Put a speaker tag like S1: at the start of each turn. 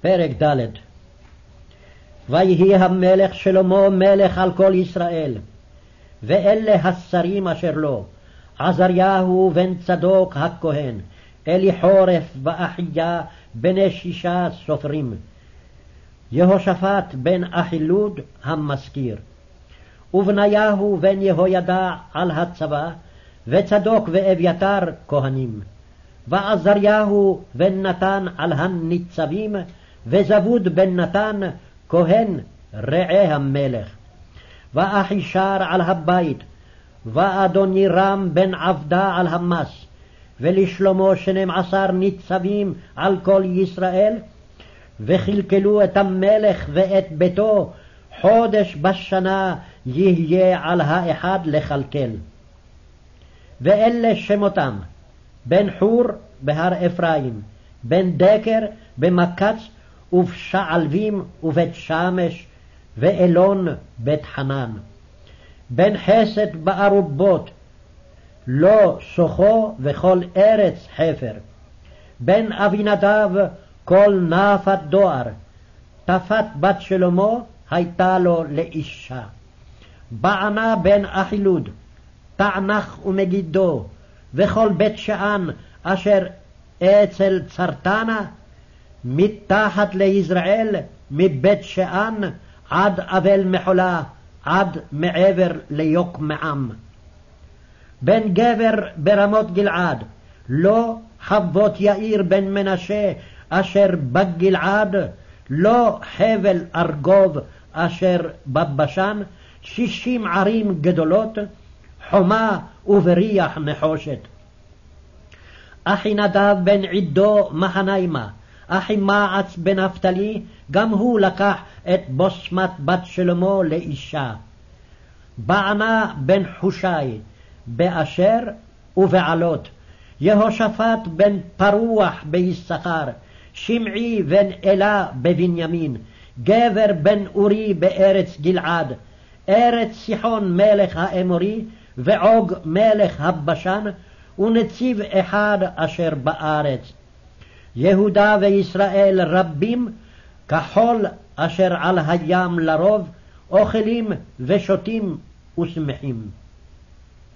S1: פרק ד' ויהי המלך שלמה מלך על כל ישראל, ואלה השרים אשר לו, עזריהו בן צדוק הכהן, אליחורף ואחיה בני שישה סופרים, יהושפט בן אחילוד המזכיר, ובניהו בן יהוידע על הצבא, וצדוק ואביתר כהנים. ועזריהו בן נתן על הניצבים, וזבוד בן נתן כהן רעי המלך. ואחישר על הבית, ואדונירם בן עבדה על המס, ולשלמה שנים עשר ניצבים על כל ישראל, וכלכלו את המלך ואת ביתו, חודש בשנה יהיה על האחד לכלכל. ואלה שמותם, בן חור בהר אפרים, בן דקר במקץ ובשעלבים ובית שמש, ואלון בית חנן. בן חסד בארובות, לא סוחו וכל ארץ חפר. בן אבינדב כל נפת דואר, תפת בת שלמה הייתה לו לאישה. בענה בן אחילוד, תענך ומגידו, וכל בית שאן אשר אצל צרתנה, מתחת ליזרעאל, מבית שאן עד אבל מחולה, עד מעבר ליוקמעם. בן גבר ברמות גלעד, לא חבות יאיר בן מנשה אשר בגלעד, לא חבל ארגוב אשר בבשן, שישים ערים גדולות, חומה ובריח נחושת. אחינדב בן עידו מחניימה, אחימעץ בן נפתלי, גם הוא לקח את בוסמת בת שלמה לאישה. בענה בן חושי, באשר ובעלות, יהושפט בן פרוח ביששכר, שמעי בן אלה בבנימין, גבר בן אורי בארץ גלעד, ארץ סיחון מלך האמורי, ועוג מלך הבשן, ונציב אחד אשר בארץ. יהודה וישראל רבים, כחול אשר על הים לרוב, אוכלים ושותים ושמחים.